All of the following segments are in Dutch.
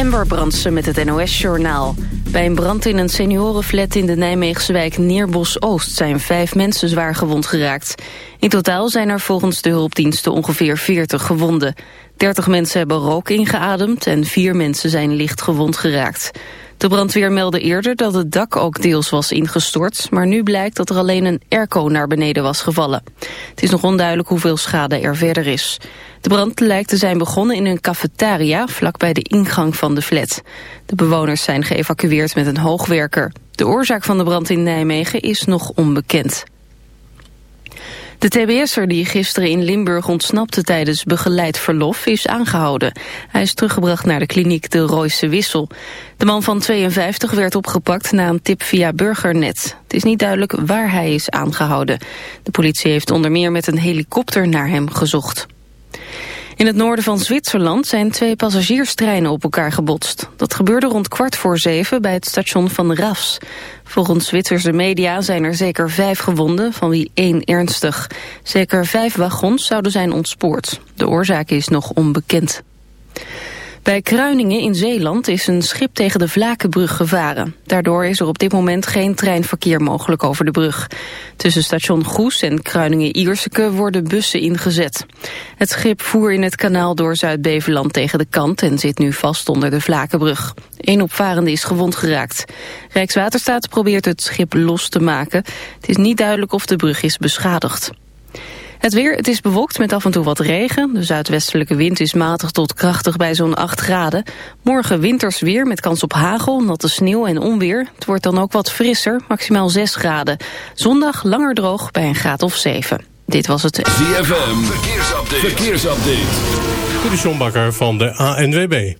Ember Brandsen met het NOS-journaal. Bij een brand in een seniorenflat in de Nijmeegse wijk Neerbos-Oost... zijn vijf mensen zwaar gewond geraakt. In totaal zijn er volgens de hulpdiensten ongeveer 40 gewonden. 30 mensen hebben rook ingeademd en vier mensen zijn licht gewond geraakt. De brandweer meldde eerder dat het dak ook deels was ingestort... maar nu blijkt dat er alleen een airco naar beneden was gevallen. Het is nog onduidelijk hoeveel schade er verder is. De brand lijkt te zijn begonnen in een cafetaria... vlakbij de ingang van de flat. De bewoners zijn geëvacueerd met een hoogwerker. De oorzaak van de brand in Nijmegen is nog onbekend. De TBS'er die gisteren in Limburg ontsnapte tijdens begeleid verlof is aangehouden. Hij is teruggebracht naar de kliniek de Royse Wissel. De man van 52 werd opgepakt na een tip via Burgernet. Het is niet duidelijk waar hij is aangehouden. De politie heeft onder meer met een helikopter naar hem gezocht. In het noorden van Zwitserland zijn twee passagierstreinen op elkaar gebotst. Dat gebeurde rond kwart voor zeven bij het station van Rafs. Volgens Zwitserse media zijn er zeker vijf gewonden, van wie één ernstig. Zeker vijf wagons zouden zijn ontspoord. De oorzaak is nog onbekend. Bij Kruiningen in Zeeland is een schip tegen de Vlakenbrug gevaren. Daardoor is er op dit moment geen treinverkeer mogelijk over de brug. Tussen station Goes en Kruiningen-Ierseke worden bussen ingezet. Het schip voer in het kanaal door Zuid-Beveland tegen de kant... en zit nu vast onder de Vlakenbrug. Eén opvarende is gewond geraakt. Rijkswaterstaat probeert het schip los te maken. Het is niet duidelijk of de brug is beschadigd. Het weer, het is bewolkt met af en toe wat regen. De zuidwestelijke wind is matig tot krachtig bij zo'n 8 graden. Morgen winters weer met kans op hagel, natte sneeuw en onweer. Het wordt dan ook wat frisser, maximaal 6 graden. Zondag langer droog bij een graad of 7. Dit was het... ZFM, verkeersupdate. verkeersupdate. De van de ANWB.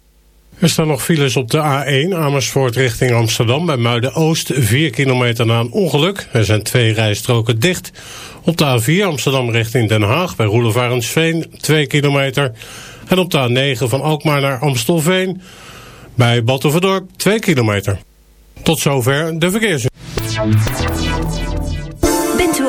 Er staan nog files op de A1 Amersfoort richting Amsterdam bij Muiden-Oost. 4 kilometer na een ongeluk. Er zijn twee rijstroken dicht. Op de A4 Amsterdam richting Den Haag bij Roelevarensveen 2 kilometer. En op de A9 van Alkmaar naar Amstelveen bij Battenverdorp 2 kilometer. Tot zover de verkeers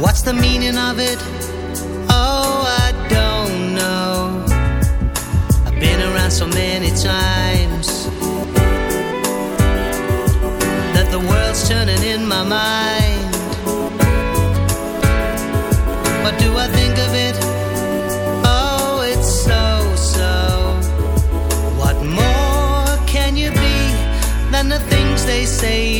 What's the meaning of it? Oh, I don't know. I've been around so many times that the world's turning in my mind. What do I think of it? Oh, it's so, so. What more can you be than the things they say?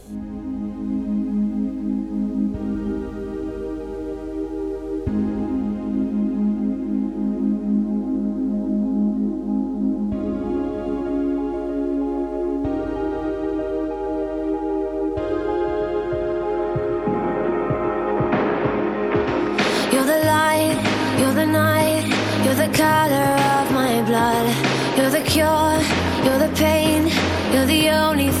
You're the only